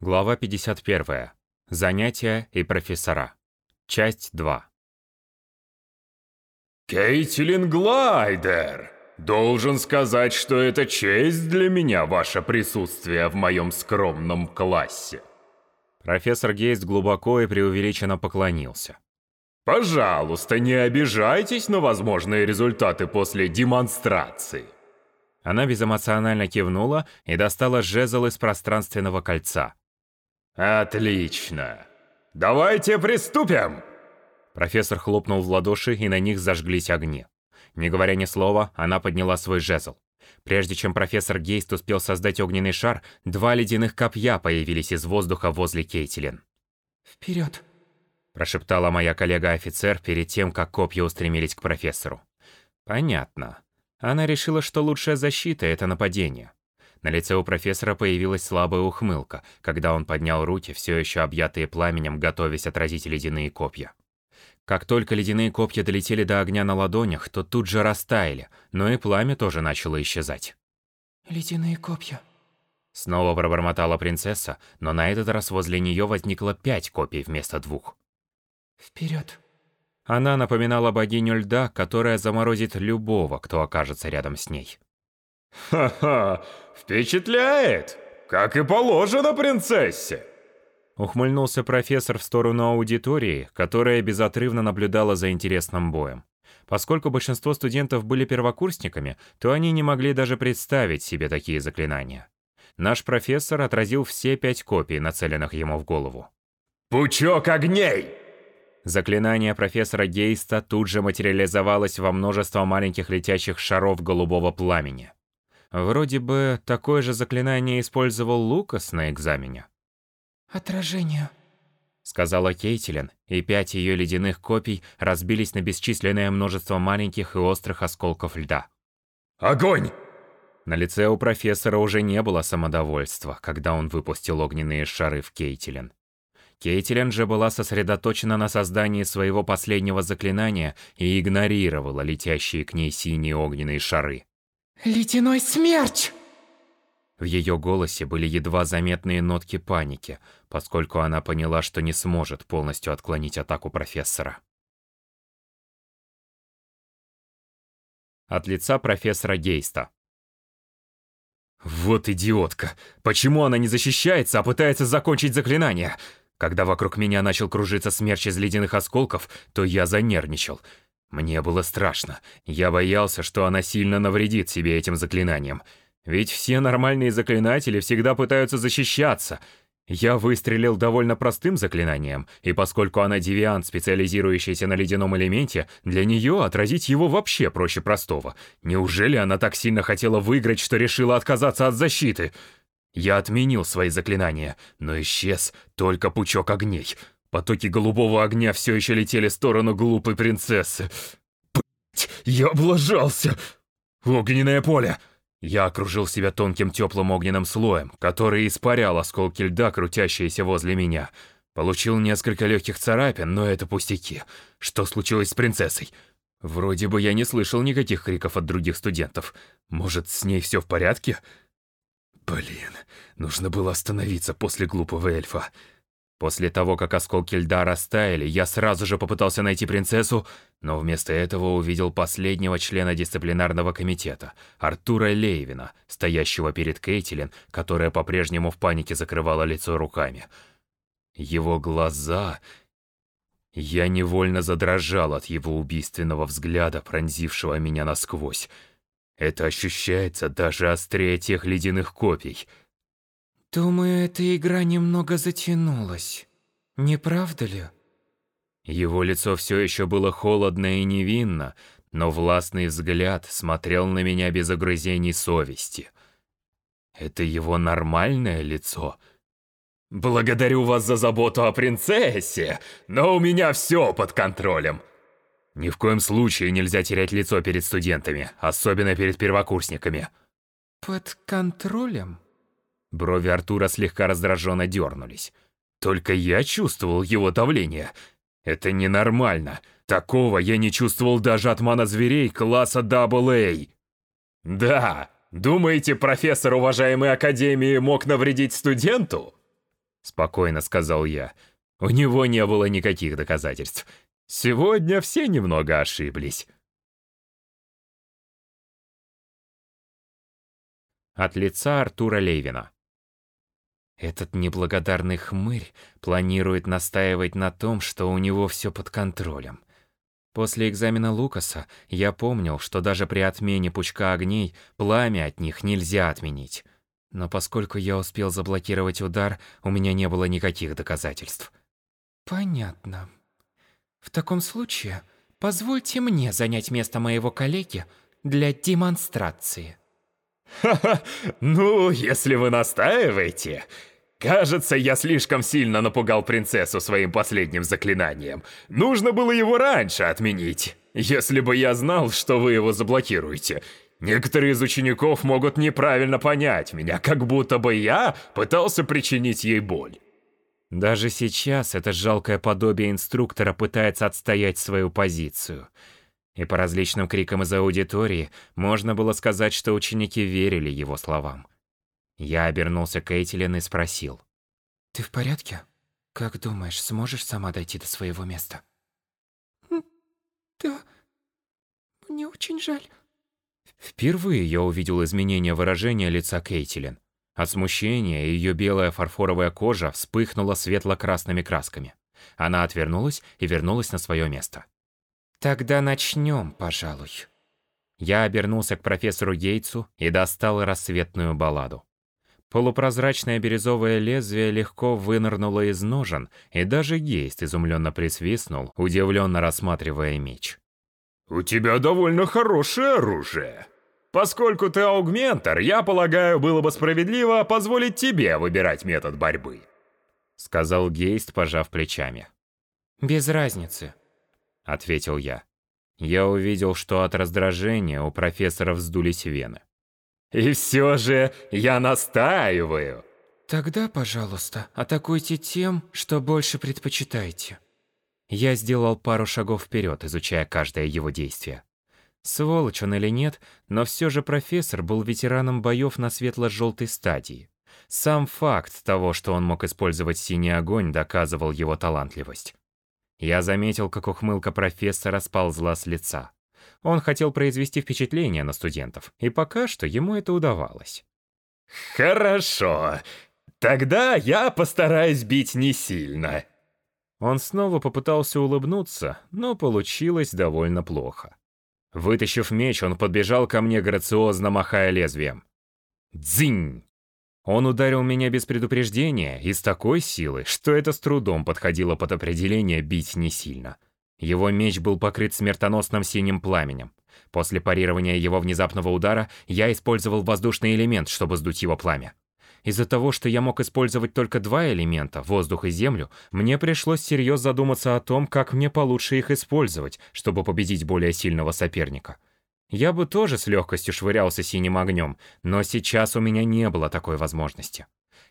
Глава 51. Занятия и профессора. Часть 2. Кейтилин Глайдер! Должен сказать, что это честь для меня, ваше присутствие в моем скромном классе. Профессор Гейст глубоко и преувеличенно поклонился. Пожалуйста, не обижайтесь на возможные результаты после демонстрации. Она безэмоционально кивнула и достала жезл из пространственного кольца. Отлично. Давайте приступим. Профессор хлопнул в ладоши, и на них зажглись огни. Не говоря ни слова, она подняла свой жезл. Прежде чем профессор Гейст успел создать огненный шар, два ледяных копья появились из воздуха возле Кейтилин. «Вперед!» – прошептала моя коллега-офицер перед тем, как копья устремились к профессору. «Понятно. Она решила, что лучшая защита – это нападение». На лице у профессора появилась слабая ухмылка, когда он поднял руки, все еще объятые пламенем, готовясь отразить ледяные копья. Как только ледяные копья долетели до огня на ладонях, то тут же растаяли, но и пламя тоже начало исчезать. «Ледяные копья». Снова пробормотала принцесса, но на этот раз возле нее возникло пять копий вместо двух. «Вперед!» Она напоминала богиню льда, которая заморозит любого, кто окажется рядом с ней. «Ха-ха, впечатляет! Как и положено принцессе!» Ухмыльнулся профессор в сторону аудитории, которая безотрывно наблюдала за интересным боем. Поскольку большинство студентов были первокурсниками, то они не могли даже представить себе такие заклинания. Наш профессор отразил все пять копий, нацеленных ему в голову. «Пучок огней!» Заклинание профессора Гейста тут же материализовалось во множество маленьких летящих шаров голубого пламени. Вроде бы такое же заклинание использовал Лукас на экзамене. «Отражение», — сказала Кейтилен, и пять ее ледяных копий разбились на бесчисленное множество маленьких и острых осколков льда. «Огонь!» На лице у профессора уже не было самодовольства, когда он выпустил огненные шары в Кейтилен. Кейтилен же была сосредоточена на создании своего последнего заклинания и игнорировала летящие к ней синие огненные шары. «Ледяной смерч!» В ее голосе были едва заметные нотки паники, поскольку она поняла, что не сможет полностью отклонить атаку профессора. От лица профессора Гейста. «Вот идиотка! Почему она не защищается, а пытается закончить заклинание? Когда вокруг меня начал кружиться смерч из ледяных осколков, то я занервничал. Мне было страшно. Я боялся, что она сильно навредит себе этим заклинанием. Ведь все нормальные заклинатели всегда пытаются защищаться. Я выстрелил довольно простым заклинанием, и поскольку она девиант, специализирующийся на ледяном элементе, для нее отразить его вообще проще простого. Неужели она так сильно хотела выиграть, что решила отказаться от защиты? Я отменил свои заклинания, но исчез только пучок огней. Потоки голубого огня все еще летели в сторону глупой принцессы. Блять, я облажался! Огненное поле! Я окружил себя тонким теплым огненным слоем, который испарял осколки льда, крутящиеся возле меня. Получил несколько легких царапин, но это пустяки. Что случилось с принцессой? Вроде бы я не слышал никаких криков от других студентов. Может, с ней все в порядке? Блин, нужно было остановиться после глупого эльфа. После того, как осколки льда растаяли, я сразу же попытался найти принцессу, но вместо этого увидел последнего члена дисциплинарного комитета, Артура Лейвина, стоящего перед Кейтилен, которая по-прежнему в панике закрывала лицо руками. Его глаза... Я невольно задрожал от его убийственного взгляда, пронзившего меня насквозь. Это ощущается даже острее тех ледяных копий — Думаю, эта игра немного затянулась. Не правда ли? Его лицо все еще было холодно и невинно, но властный взгляд смотрел на меня без огрызений совести. Это его нормальное лицо? Благодарю вас за заботу о принцессе, но у меня все под контролем. Ни в коем случае нельзя терять лицо перед студентами, особенно перед первокурсниками. Под контролем? Брови Артура слегка раздраженно дернулись. Только я чувствовал его давление. Это ненормально. Такого я не чувствовал даже от мана-зверей класса AA. Да, думаете, профессор уважаемой академии мог навредить студенту? спокойно сказал я. У него не было никаких доказательств. Сегодня все немного ошиблись. От лица Артура Левина. Этот неблагодарный хмырь планирует настаивать на том, что у него все под контролем. После экзамена Лукаса я помнил, что даже при отмене пучка огней пламя от них нельзя отменить. Но поскольку я успел заблокировать удар, у меня не было никаких доказательств. Понятно. В таком случае, позвольте мне занять место моего коллеги для демонстрации. Ха-ха, ну, если вы настаиваете. Кажется, я слишком сильно напугал принцессу своим последним заклинанием. Нужно было его раньше отменить. Если бы я знал, что вы его заблокируете. Некоторые из учеников могут неправильно понять меня, как будто бы я пытался причинить ей боль. Даже сейчас это жалкое подобие инструктора пытается отстоять свою позицию – и по различным крикам из аудитории можно было сказать, что ученики верили его словам. Я обернулся к Эйтилен и спросил. «Ты в порядке? Как думаешь, сможешь сама дойти до своего места?» «Да, мне очень жаль». Впервые я увидел изменение выражения лица Кейтилен. От смущения ее белая фарфоровая кожа вспыхнула светло-красными красками. Она отвернулась и вернулась на свое место. Тогда начнем, пожалуй. Я обернулся к профессору Гейтсу и достал рассветную балладу. Полупрозрачное бирюзовое лезвие легко вынырнуло из ножен, и даже Гейст изумленно присвистнул, удивленно рассматривая меч. «У тебя довольно хорошее оружие. Поскольку ты аугментор, я полагаю, было бы справедливо позволить тебе выбирать метод борьбы», сказал Гейст, пожав плечами. «Без разницы ответил я. Я увидел, что от раздражения у профессора вздулись вены. «И все же я настаиваю!» «Тогда, пожалуйста, атакуйте тем, что больше предпочитаете». Я сделал пару шагов вперед, изучая каждое его действие. Сволочь он или нет, но все же профессор был ветераном боев на светло-желтой стадии. Сам факт того, что он мог использовать синий огонь, доказывал его талантливость. Я заметил, как ухмылка профессора сползла с лица. Он хотел произвести впечатление на студентов, и пока что ему это удавалось. «Хорошо. Тогда я постараюсь бить не сильно». Он снова попытался улыбнуться, но получилось довольно плохо. Вытащив меч, он подбежал ко мне, грациозно махая лезвием. «Дзинь!» Он ударил меня без предупреждения и с такой силой, что это с трудом подходило под определение «бить не сильно». Его меч был покрыт смертоносным синим пламенем. После парирования его внезапного удара я использовал воздушный элемент, чтобы сдуть его пламя. Из-за того, что я мог использовать только два элемента, воздух и землю, мне пришлось серьезно задуматься о том, как мне получше их использовать, чтобы победить более сильного соперника. Я бы тоже с легкостью швырялся синим огнем, но сейчас у меня не было такой возможности.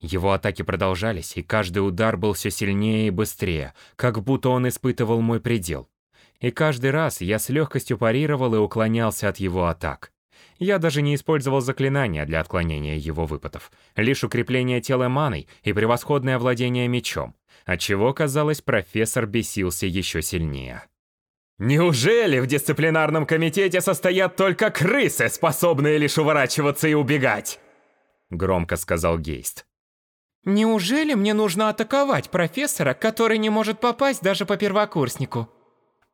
Его атаки продолжались, и каждый удар был все сильнее и быстрее, как будто он испытывал мой предел. И каждый раз я с легкостью парировал и уклонялся от его атак. Я даже не использовал заклинания для отклонения его выпадов, лишь укрепление тела маной и превосходное владение мечом, отчего, казалось, профессор бесился еще сильнее. Неужели в дисциплинарном комитете состоят только крысы, способные лишь уворачиваться и убегать? Громко сказал Гейст. Неужели мне нужно атаковать профессора, который не может попасть даже по первокурснику?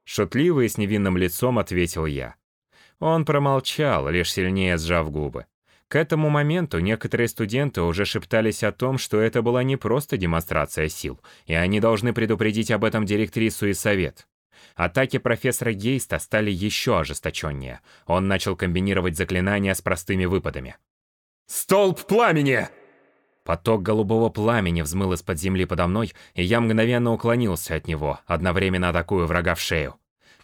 Шутливо и с невинным лицом ответил я. Он промолчал, лишь сильнее сжав губы. К этому моменту некоторые студенты уже шептались о том, что это была не просто демонстрация сил, и они должны предупредить об этом директрису и совет. Атаки профессора Гейста стали еще ожесточеннее. Он начал комбинировать заклинания с простыми выпадами. «Столб пламени!» Поток голубого пламени взмыл из-под земли подо мной, и я мгновенно уклонился от него, одновременно атакуя врага в шею.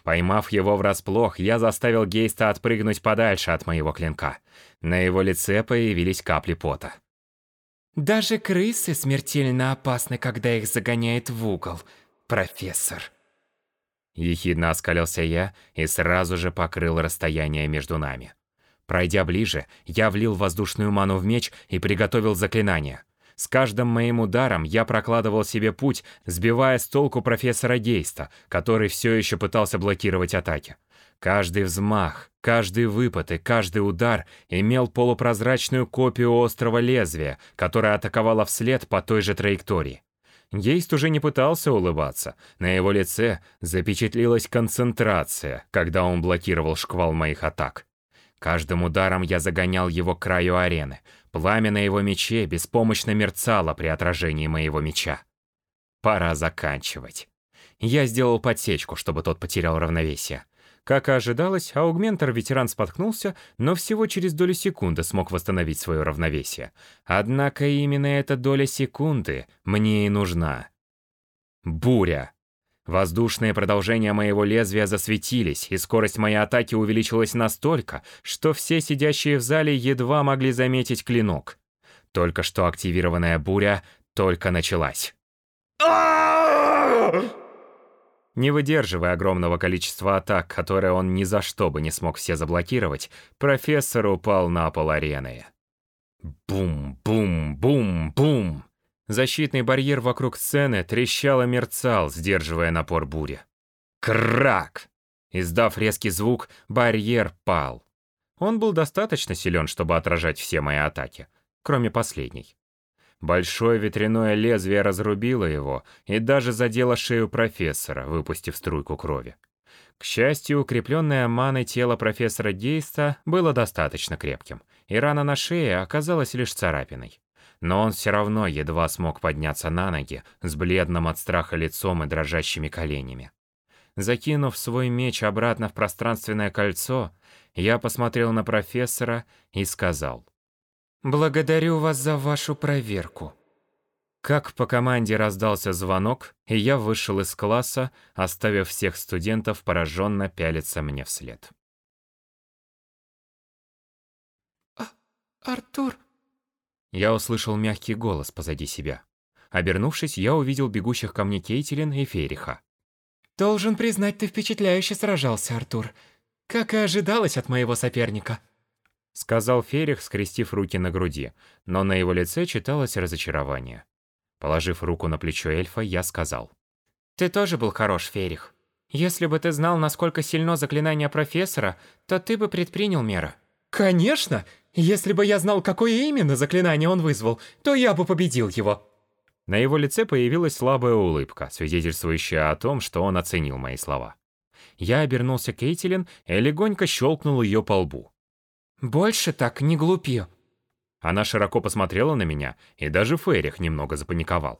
Поймав его врасплох, я заставил Гейста отпрыгнуть подальше от моего клинка. На его лице появились капли пота. «Даже крысы смертельно опасны, когда их загоняет в угол, профессор». Ехидно оскалился я и сразу же покрыл расстояние между нами. Пройдя ближе, я влил воздушную ману в меч и приготовил заклинание. С каждым моим ударом я прокладывал себе путь, сбивая с толку профессора Гейста, который все еще пытался блокировать атаки. Каждый взмах, каждый выпад и каждый удар имел полупрозрачную копию острого лезвия, которое атаковало вслед по той же траектории. Гейст уже не пытался улыбаться. На его лице запечатлилась концентрация, когда он блокировал шквал моих атак. Каждым ударом я загонял его к краю арены. Пламя на его мече беспомощно мерцало при отражении моего меча. Пора заканчивать. Я сделал подсечку, чтобы тот потерял равновесие. Как и ожидалось, аугментор-ветеран споткнулся, но всего через долю секунды смог восстановить свое равновесие. Однако именно эта доля секунды мне и нужна. Буря. Воздушные продолжения моего лезвия засветились, и скорость моей атаки увеличилась настолько, что все сидящие в зале едва могли заметить клинок. Только что активированная буря только началась. Не выдерживая огромного количества атак, которые он ни за что бы не смог все заблокировать, профессор упал на пол арены. Бум-бум-бум-бум! Защитный барьер вокруг сцены трещал и мерцал, сдерживая напор бури. Крак! Издав резкий звук, барьер пал. Он был достаточно силен, чтобы отражать все мои атаки, кроме последней. Большое ветряное лезвие разрубило его и даже задело шею профессора, выпустив струйку крови. К счастью, укрепленное маной тело профессора Гейста было достаточно крепким, и рана на шее оказалась лишь царапиной. Но он все равно едва смог подняться на ноги с бледным от страха лицом и дрожащими коленями. Закинув свой меч обратно в пространственное кольцо, я посмотрел на профессора и сказал — Благодарю вас за вашу проверку. Как по команде раздался звонок, и я вышел из класса, оставив всех студентов пораженно пялиться мне вслед. А, Артур. Я услышал мягкий голос позади себя. Обернувшись, я увидел бегущих ко мне Кейтилин и Фериха. Должен признать, ты впечатляюще сражался, Артур. Как и ожидалось от моего соперника. Сказал Ферих, скрестив руки на груди, но на его лице читалось разочарование. Положив руку на плечо эльфа, я сказал. «Ты тоже был хорош, Ферих. Если бы ты знал, насколько сильно заклинание профессора, то ты бы предпринял меры». «Конечно! Если бы я знал, какое именно заклинание он вызвал, то я бы победил его». На его лице появилась слабая улыбка, свидетельствующая о том, что он оценил мои слова. Я обернулся к Кейтилин и легонько щелкнул ее по лбу. «Больше так не глупи». Она широко посмотрела на меня, и даже Фейрих немного запаниковал.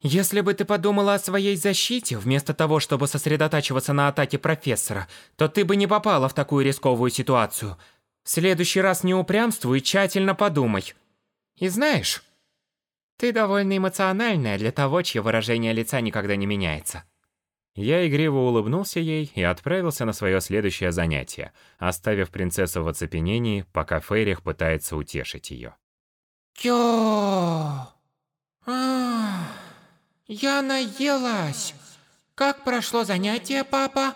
«Если бы ты подумала о своей защите, вместо того, чтобы сосредотачиваться на атаке профессора, то ты бы не попала в такую рисковую ситуацию. В следующий раз не упрямствуй и тщательно подумай. И знаешь, ты довольно эмоциональная для того, чье выражение лица никогда не меняется». Я игриво улыбнулся ей и отправился на свое следующее занятие, оставив принцессу в оцепенении, пока Фейрих пытается утешить ее. Кё! А, я наелась. Как прошло занятие, папа?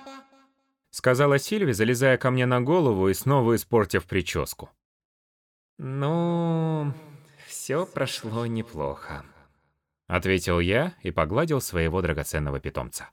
Сказала Сильви, залезая ко мне на голову и снова испортив прическу. Ну, все прошло неплохо. Ответил я и погладил своего драгоценного питомца.